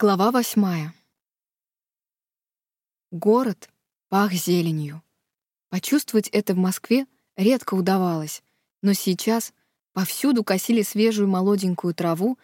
Глава восьмая. Город пах зеленью. Почувствовать это в Москве редко удавалось, но сейчас повсюду косили свежую молоденькую траву,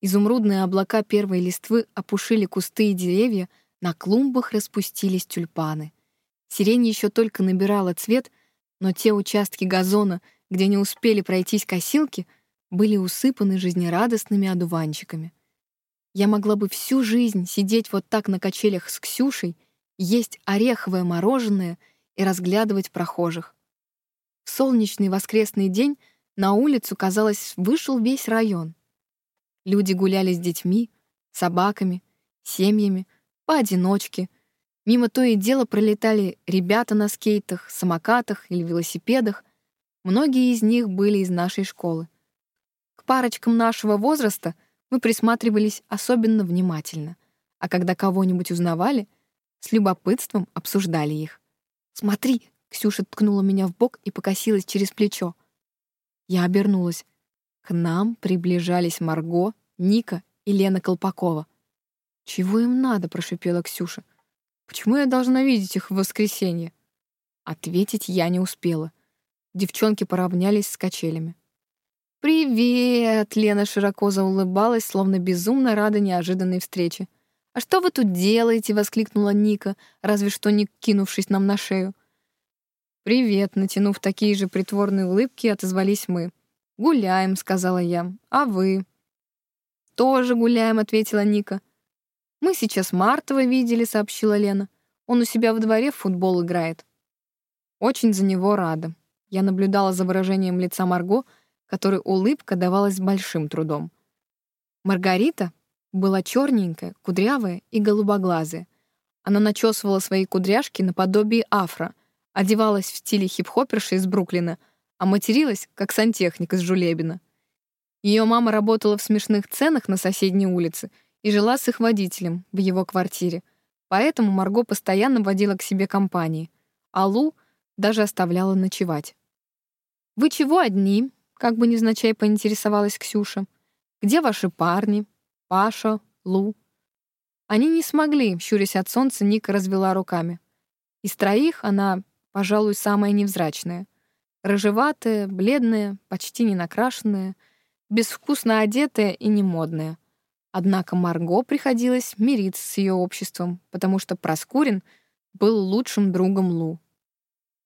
изумрудные облака первой листвы опушили кусты и деревья, на клумбах распустились тюльпаны. Сирень еще только набирала цвет, но те участки газона, где не успели пройтись косилки, были усыпаны жизнерадостными одуванчиками — я могла бы всю жизнь сидеть вот так на качелях с Ксюшей, есть ореховое мороженое и разглядывать прохожих. В солнечный воскресный день на улицу, казалось, вышел весь район. Люди гуляли с детьми, собаками, семьями, поодиночке. Мимо то и дело пролетали ребята на скейтах, самокатах или велосипедах. Многие из них были из нашей школы. К парочкам нашего возраста мы присматривались особенно внимательно, а когда кого-нибудь узнавали, с любопытством обсуждали их. «Смотри!» — Ксюша ткнула меня в бок и покосилась через плечо. Я обернулась. К нам приближались Марго, Ника и Лена Колпакова. «Чего им надо?» — прошипела Ксюша. «Почему я должна видеть их в воскресенье?» Ответить я не успела. Девчонки поравнялись с качелями. «Привет!» — Лена широко заулыбалась, словно безумно рада неожиданной встрече. «А что вы тут делаете?» — воскликнула Ника, разве что не кинувшись нам на шею. «Привет!» — натянув такие же притворные улыбки, отозвались мы. «Гуляем», — сказала я. «А вы?» «Тоже гуляем», — ответила Ника. «Мы сейчас Мартова видели», — сообщила Лена. «Он у себя во дворе в футбол играет». Очень за него рада. Я наблюдала за выражением лица Марго — которой улыбка давалась большим трудом. Маргарита была черненькая, кудрявая и голубоглазая. Она начесывала свои кудряшки наподобие афро, одевалась в стиле хип-хоперши из Бруклина, а материлась, как сантехник из Жулебина. Ее мама работала в смешных ценах на соседней улице и жила с их водителем в его квартире, поэтому Марго постоянно водила к себе компании, а Лу даже оставляла ночевать. «Вы чего одни?» Как бы невзначай поинтересовалась Ксюша. «Где ваши парни? Паша, Лу?» Они не смогли, щурясь от солнца, Ника развела руками. Из троих она, пожалуй, самая невзрачная. Рыжеватая, бледная, почти не накрашенная, безвкусно одетая и немодная. Однако Марго приходилось мириться с ее обществом, потому что Проскурин был лучшим другом Лу.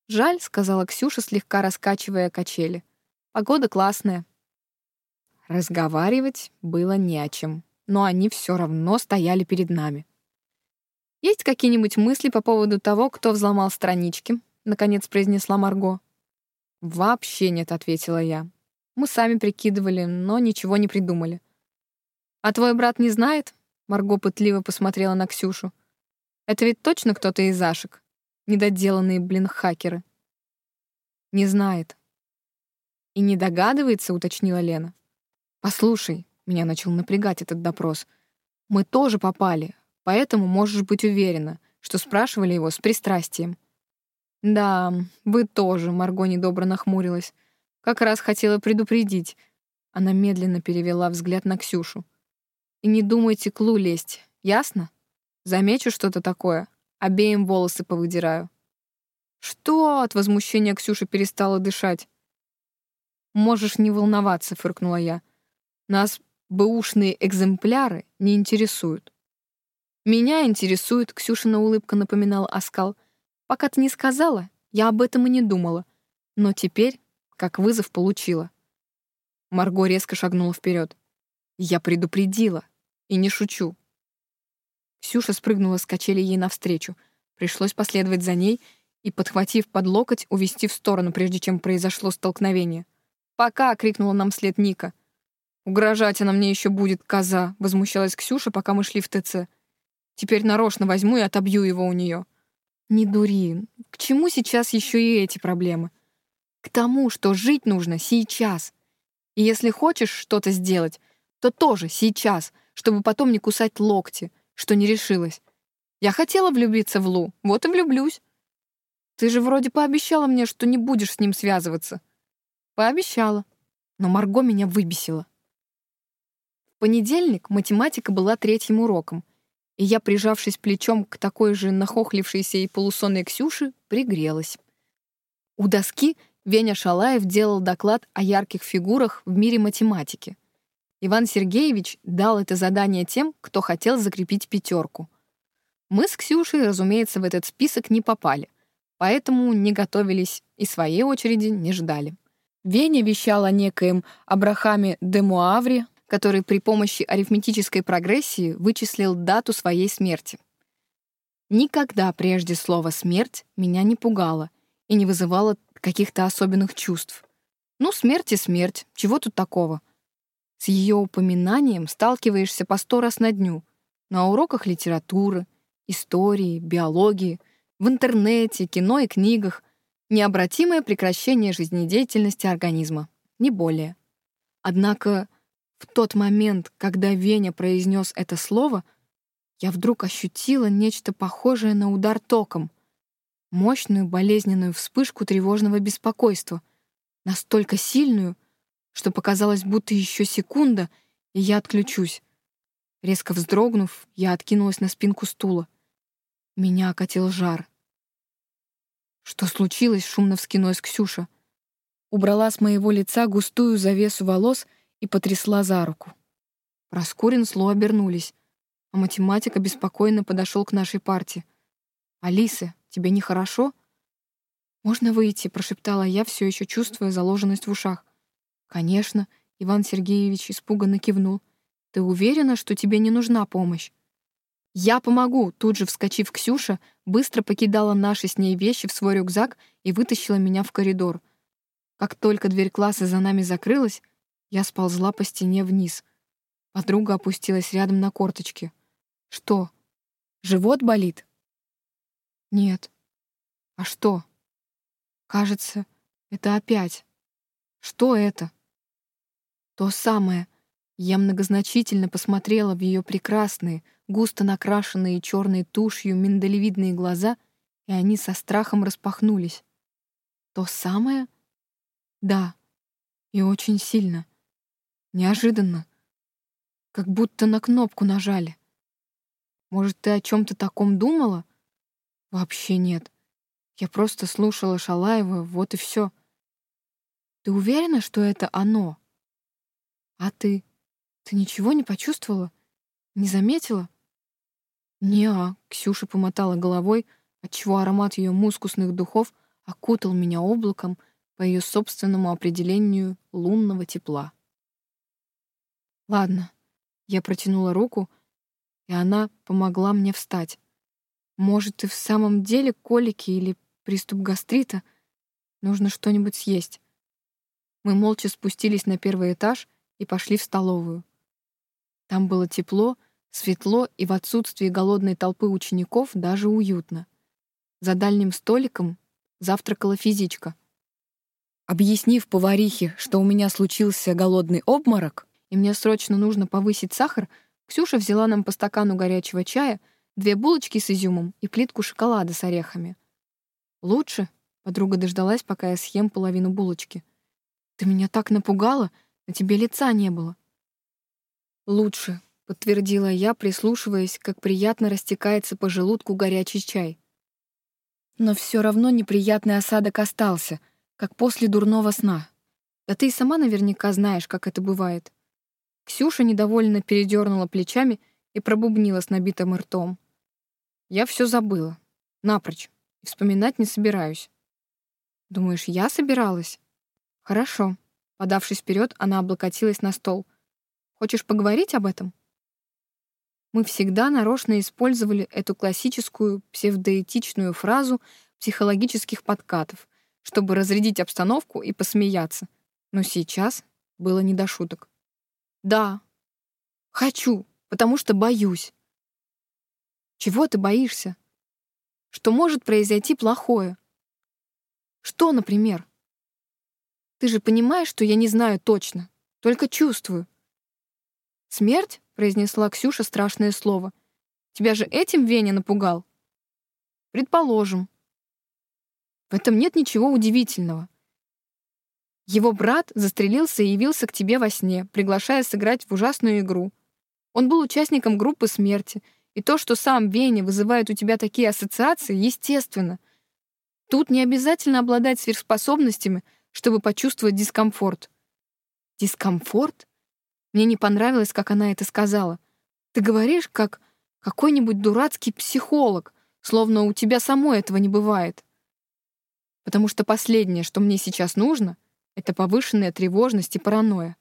«Жаль», — сказала Ксюша, слегка раскачивая качели. Погода классная. Разговаривать было не о чем, но они все равно стояли перед нами. «Есть какие-нибудь мысли по поводу того, кто взломал странички?» — наконец произнесла Марго. «Вообще нет», — ответила я. «Мы сами прикидывали, но ничего не придумали». «А твой брат не знает?» — Марго пытливо посмотрела на Ксюшу. «Это ведь точно кто-то из Ашек? Недоделанные, блин, хакеры». «Не знает», «И не догадывается», — уточнила Лена. «Послушай», — меня начал напрягать этот допрос, «мы тоже попали, поэтому можешь быть уверена, что спрашивали его с пристрастием». «Да, вы тоже», — Марго недобро нахмурилась. «Как раз хотела предупредить». Она медленно перевела взгляд на Ксюшу. «И не думайте к Лу лезть, ясно? Замечу что-то такое, обеим волосы повыдираю». «Что?» — от возмущения Ксюша перестала дышать. «Можешь не волноваться», — фыркнула я. «Нас бэушные экземпляры не интересуют». «Меня интересует», — Ксюшина улыбка напоминала оскал. «Пока ты не сказала, я об этом и не думала. Но теперь, как вызов, получила». Марго резко шагнула вперед. «Я предупредила. И не шучу». Ксюша спрыгнула с качели ей навстречу. Пришлось последовать за ней и, подхватив под локоть, увести в сторону, прежде чем произошло столкновение. «Пока!» — крикнула нам вслед Ника. «Угрожать она мне еще будет, коза!» — возмущалась Ксюша, пока мы шли в ТЦ. «Теперь нарочно возьму и отобью его у нее». «Не дури. К чему сейчас еще и эти проблемы?» «К тому, что жить нужно сейчас. И если хочешь что-то сделать, то тоже сейчас, чтобы потом не кусать локти, что не решилась. Я хотела влюбиться в Лу, вот и влюблюсь. Ты же вроде пообещала мне, что не будешь с ним связываться. Пообещала. Но Марго меня выбесила. понедельник математика была третьим уроком, и я, прижавшись плечом к такой же нахохлившейся и полусонной Ксюше, пригрелась. У доски Веня Шалаев делал доклад о ярких фигурах в мире математики. Иван Сергеевич дал это задание тем, кто хотел закрепить пятерку. Мы с Ксюшей, разумеется, в этот список не попали, поэтому не готовились и своей очереди не ждали. Веня вещал о некоем Абрахаме де Муавре, который при помощи арифметической прогрессии вычислил дату своей смерти. Никогда прежде слово «смерть» меня не пугало и не вызывало каких-то особенных чувств. Ну, смерть и смерть, чего тут такого? С ее упоминанием сталкиваешься по сто раз на дню. На уроках литературы, истории, биологии, в интернете, кино и книгах. Необратимое прекращение жизнедеятельности организма. Не более. Однако в тот момент, когда Веня произнес это слово, я вдруг ощутила нечто похожее на удар током. Мощную болезненную вспышку тревожного беспокойства. Настолько сильную, что показалось, будто еще секунда, и я отключусь. Резко вздрогнув, я откинулась на спинку стула. Меня окатил жар. «Что случилось?» — шумно вскинулась Ксюша. Убрала с моего лица густую завесу волос и потрясла за руку. Проскурин сло обернулись, а математик обеспокоенно подошел к нашей парте. «Алиса, тебе нехорошо?» «Можно выйти?» — прошептала я, все еще чувствуя заложенность в ушах. «Конечно», — Иван Сергеевич испуганно кивнул. «Ты уверена, что тебе не нужна помощь?» «Я помогу!» Тут же, вскочив Ксюша, быстро покидала наши с ней вещи в свой рюкзак и вытащила меня в коридор. Как только дверь класса за нами закрылась, я сползла по стене вниз. Подруга опустилась рядом на корточки. «Что? Живот болит?» «Нет». «А что?» «Кажется, это опять». «Что это?» «То самое». Я многозначительно посмотрела в ее прекрасные, густо накрашенные черной тушью миндалевидные глаза, и они со страхом распахнулись. То самое? Да, и очень сильно. Неожиданно. Как будто на кнопку нажали. Может, ты о чем-то таком думала? Вообще нет. Я просто слушала Шалаева, вот и все. Ты уверена, что это оно? А ты? Ты ничего не почувствовала? Не заметила? «Не-а», — Ксюша помотала головой, отчего аромат ее мускусных духов окутал меня облаком по ее собственному определению лунного тепла. «Ладно», — я протянула руку, и она помогла мне встать. «Может, и в самом деле колики или приступ гастрита? Нужно что-нибудь съесть». Мы молча спустились на первый этаж и пошли в столовую. Там было тепло, Светло и в отсутствии голодной толпы учеников даже уютно. За дальним столиком завтракала физичка. Объяснив поварихе, что у меня случился голодный обморок, и мне срочно нужно повысить сахар, Ксюша взяла нам по стакану горячего чая, две булочки с изюмом и плитку шоколада с орехами. «Лучше?» — подруга дождалась, пока я съем половину булочки. «Ты меня так напугала, на тебе лица не было». «Лучше», подтвердила я, прислушиваясь, как приятно растекается по желудку горячий чай. Но все равно неприятный осадок остался, как после дурного сна. Да ты и сама наверняка знаешь, как это бывает. Ксюша недовольно передернула плечами и пробубнила с набитым ртом. Я все забыла. Напрочь. И вспоминать не собираюсь. Думаешь, я собиралась? Хорошо. Подавшись вперед, она облокотилась на стол. Хочешь поговорить об этом? Мы всегда нарочно использовали эту классическую псевдоэтичную фразу психологических подкатов, чтобы разрядить обстановку и посмеяться. Но сейчас было не до шуток. Да, хочу, потому что боюсь. Чего ты боишься? Что может произойти плохое? Что, например? Ты же понимаешь, что я не знаю точно, только чувствую. Смерть? произнесла Ксюша страшное слово. Тебя же этим Веня напугал? Предположим. В этом нет ничего удивительного. Его брат застрелился и явился к тебе во сне, приглашая сыграть в ужасную игру. Он был участником группы смерти, и то, что сам Веня вызывает у тебя такие ассоциации, естественно. Тут не обязательно обладать сверхспособностями, чтобы почувствовать дискомфорт. Дискомфорт? Мне не понравилось, как она это сказала. Ты говоришь, как какой-нибудь дурацкий психолог, словно у тебя самой этого не бывает. Потому что последнее, что мне сейчас нужно, это повышенная тревожность и паранойя.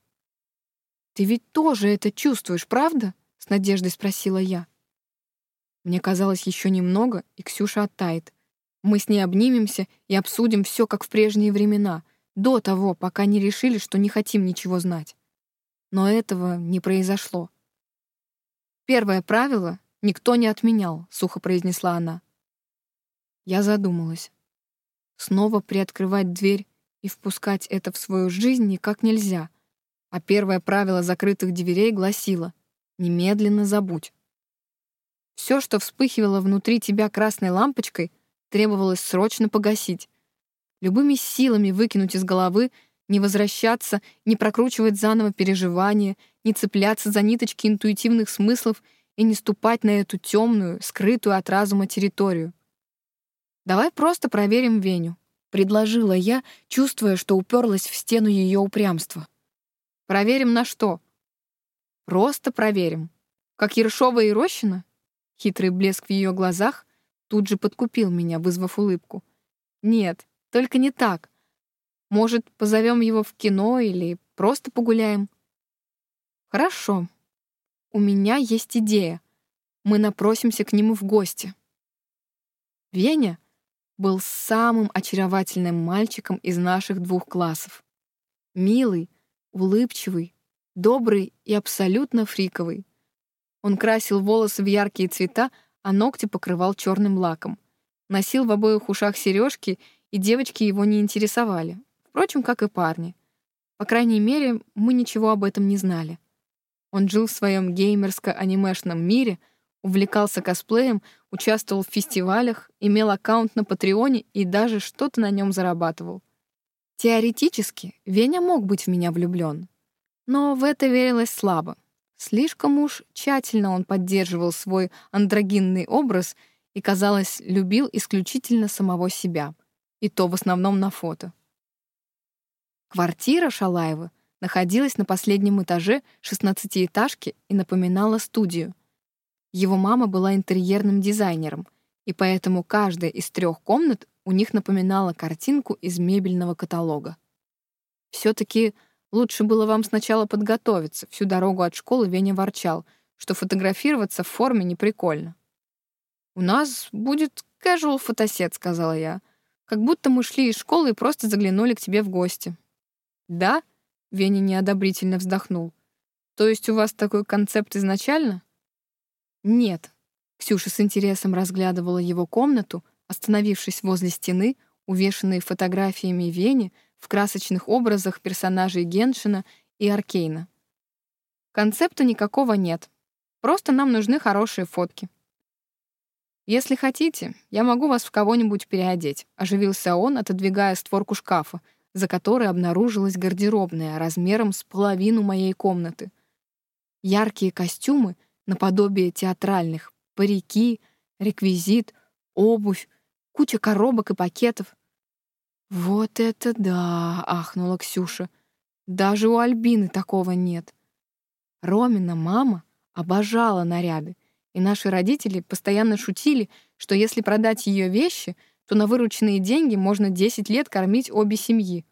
«Ты ведь тоже это чувствуешь, правда?» — с надеждой спросила я. Мне казалось, еще немного, и Ксюша оттает. Мы с ней обнимемся и обсудим все, как в прежние времена, до того, пока не решили, что не хотим ничего знать. Но этого не произошло. Первое правило никто не отменял, сухо произнесла она. Я задумалась. Снова приоткрывать дверь и впускать это в свою жизнь никак нельзя. А первое правило закрытых дверей гласило «немедленно забудь». Все, что вспыхивало внутри тебя красной лампочкой, требовалось срочно погасить. Любыми силами выкинуть из головы, не возвращаться, не прокручивать заново переживания, не цепляться за ниточки интуитивных смыслов и не ступать на эту темную, скрытую от разума территорию. «Давай просто проверим Веню», — предложила я, чувствуя, что уперлась в стену ее упрямства. «Проверим на что?» «Просто проверим. Как Ершова и Рощина?» Хитрый блеск в ее глазах тут же подкупил меня, вызвав улыбку. «Нет, только не так. Может, позовем его в кино или просто погуляем?» «Хорошо. У меня есть идея. Мы напросимся к нему в гости». Веня был самым очаровательным мальчиком из наших двух классов. Милый, улыбчивый, добрый и абсолютно фриковый. Он красил волосы в яркие цвета, а ногти покрывал черным лаком. Носил в обоих ушах сережки, и девочки его не интересовали. Впрочем, как и парни. По крайней мере, мы ничего об этом не знали. Он жил в своем геймерско-анимешном мире — увлекался косплеем, участвовал в фестивалях, имел аккаунт на Патреоне и даже что-то на нем зарабатывал. Теоретически, Веня мог быть в меня влюблен, но в это верилось слабо. Слишком уж тщательно он поддерживал свой андрогинный образ и, казалось, любил исключительно самого себя, и то в основном на фото. Квартира Шалаева находилась на последнем этаже шестнадцатиэтажки и напоминала студию — его мама была интерьерным дизайнером, и поэтому каждая из трех комнат у них напоминала картинку из мебельного каталога. Все-таки лучше было вам сначала подготовиться. Всю дорогу от школы Веня ворчал, что фотографироваться в форме не прикольно. «У нас будет casual фотосет», — сказала я. «Как будто мы шли из школы и просто заглянули к тебе в гости». «Да?» — Веня неодобрительно вздохнул. «То есть у вас такой концепт изначально?» «Нет». Ксюша с интересом разглядывала его комнату, остановившись возле стены, увешанной фотографиями Вени в красочных образах персонажей Геншина и Аркейна. «Концепта никакого нет. Просто нам нужны хорошие фотки». «Если хотите, я могу вас в кого-нибудь переодеть», — оживился он, отодвигая створку шкафа, за которой обнаружилась гардеробная размером с половину моей комнаты. Яркие костюмы — наподобие театральных, парики, реквизит, обувь, куча коробок и пакетов. «Вот это да!» — ахнула Ксюша. «Даже у Альбины такого нет». Ромина мама обожала наряды, и наши родители постоянно шутили, что если продать ее вещи, то на вырученные деньги можно 10 лет кормить обе семьи.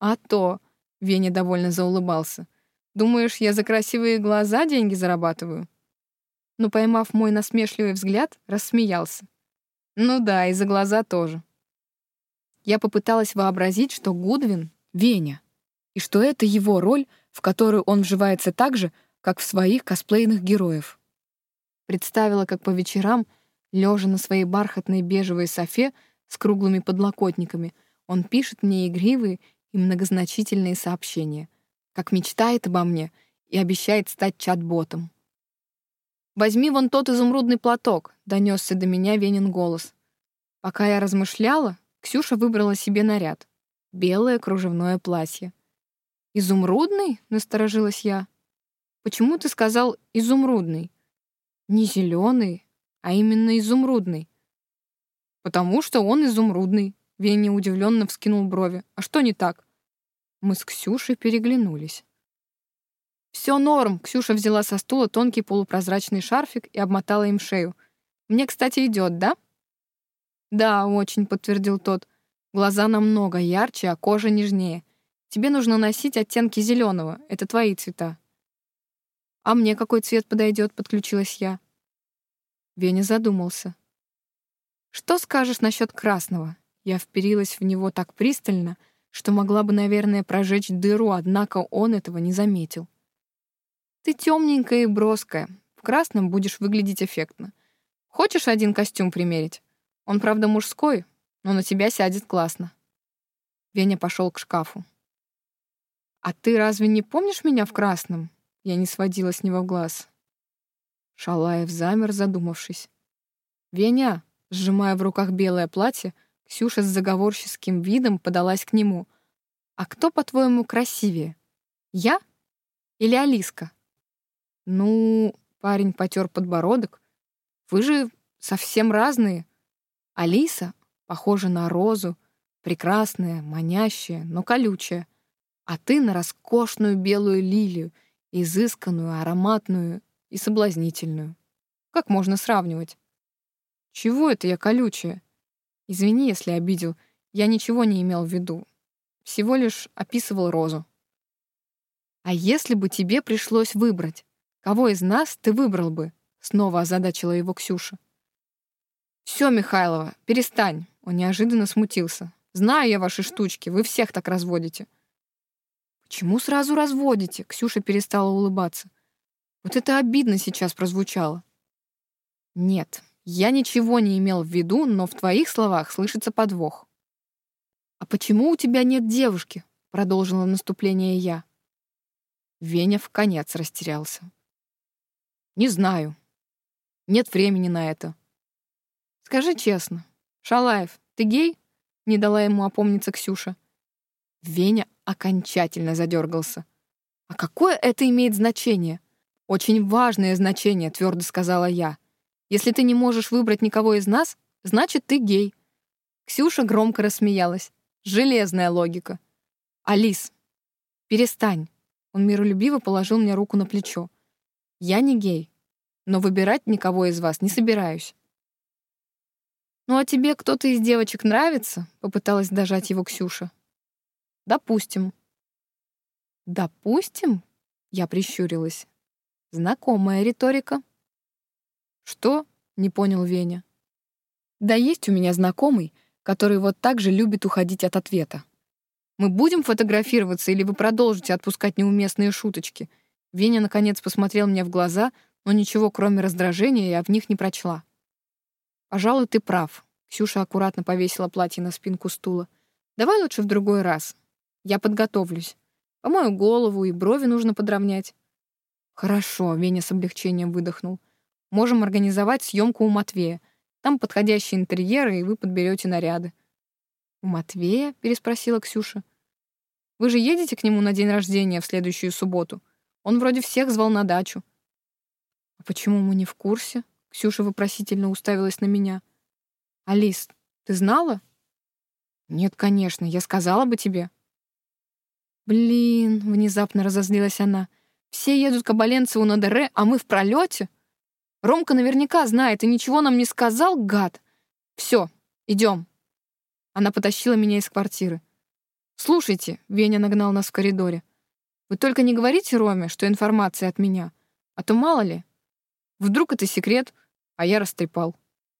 «А то!» — Веня довольно заулыбался. «Думаешь, я за красивые глаза деньги зарабатываю?» но, поймав мой насмешливый взгляд, рассмеялся. Ну да, и за глаза тоже. Я попыталась вообразить, что Гудвин — Веня, и что это его роль, в которую он вживается так же, как в своих косплейных героев. Представила, как по вечерам, лежа на своей бархатной бежевой софе с круглыми подлокотниками, он пишет мне игривые и многозначительные сообщения, как мечтает обо мне и обещает стать чат-ботом. «Возьми вон тот изумрудный платок», — донесся до меня Венин голос. Пока я размышляла, Ксюша выбрала себе наряд. Белое кружевное платье. «Изумрудный?» — насторожилась я. почему ты сказал изумрудный? Не зеленый, а именно изумрудный. Потому что он изумрудный. Веня удивленно вскинул брови. А что не так? Мы с Ксюшей переглянулись. Все норм. Ксюша взяла со стула тонкий полупрозрачный шарфик и обмотала им шею. Мне, кстати, идет, да? Да, очень, подтвердил тот. Глаза намного ярче, а кожа нежнее. Тебе нужно носить оттенки зеленого. Это твои цвета. А мне какой цвет подойдет? Подключилась я. Веня задумался. Что скажешь насчет красного? Я вперилась в него так пристально, что могла бы, наверное, прожечь дыру, однако он этого не заметил. Ты темненькая и броская. В красном будешь выглядеть эффектно. Хочешь один костюм примерить? Он, правда, мужской, но на тебя сядет классно. Веня пошел к шкафу. «А ты разве не помнишь меня в красном?» Я не сводила с него глаз. Шалаев замер, задумавшись. «Веня!» Сжимая в руках белое платье, Ксюша с заговорческим видом подалась к нему. «А кто, по-твоему, красивее? Я или Алиска?» «Ну...» — парень потер подбородок. «Вы же совсем разные. Алиса похожа на розу, прекрасная, манящая, но колючая, а ты на роскошную белую лилию, изысканную, ароматную и соблазнительную. Как можно сравнивать? Чего это я колючая? Извини, если обидел. Я ничего не имел в виду. Всего лишь описывал розу. А если бы тебе пришлось выбрать, кого из нас ты выбрал бы? Снова озадачила его Ксюша. Все, Михайлова, перестань. Он неожиданно смутился. Знаю я ваши штучки, вы всех так разводите. Почему сразу разводите? Ксюша перестала улыбаться. Вот это обидно сейчас прозвучало. Нет, я ничего не имел в виду, но в твоих словах слышится подвох. А почему у тебя нет девушки? Продолжила наступление я. Веня в конец растерялся. Не знаю. Нет времени на это. Скажи честно, Шалаев, ты гей? Не дала ему опомниться Ксюша. Веня окончательно задергался. А какое это имеет значение? Очень важное значение, твердо сказала я. Если ты не можешь выбрать никого из нас, значит, ты гей. Ксюша громко рассмеялась. Железная логика. Алис, перестань. Он миролюбиво положил мне руку на плечо. Я не гей, но выбирать никого из вас не собираюсь. «Ну а тебе кто-то из девочек нравится?» — попыталась дожать его Ксюша. «Допустим». «Допустим?» — я прищурилась. «Знакомая риторика». «Что?» — не понял Веня. «Да есть у меня знакомый, который вот так же любит уходить от ответа. Мы будем фотографироваться или вы продолжите отпускать неуместные шуточки?» Веня, наконец, посмотрел мне в глаза, но ничего, кроме раздражения, я в них не прочла. «Пожалуй, ты прав». Ксюша аккуратно повесила платье на спинку стула. «Давай лучше в другой раз. Я подготовлюсь. Помою голову и брови нужно подровнять». «Хорошо», — Веня с облегчением выдохнул. «Можем организовать съемку у Матвея. Там подходящие интерьеры, и вы подберете наряды». «У Матвея?» — переспросила Ксюша. «Вы же едете к нему на день рождения в следующую субботу? Он вроде всех звал на дачу». «А почему мы не в курсе?» Ксюша вопросительно уставилась на меня. «Алис, ты знала?» «Нет, конечно, я сказала бы тебе». «Блин», — внезапно разозлилась она. «Все едут к Оболенцеву на ДР, а мы в пролете? Ромка наверняка знает и ничего нам не сказал, гад. Все, идем». Она потащила меня из квартиры. «Слушайте», — Веня нагнал нас в коридоре, «вы только не говорите Роме, что информация от меня, а то мало ли. Вдруг это секрет, а я растрепал.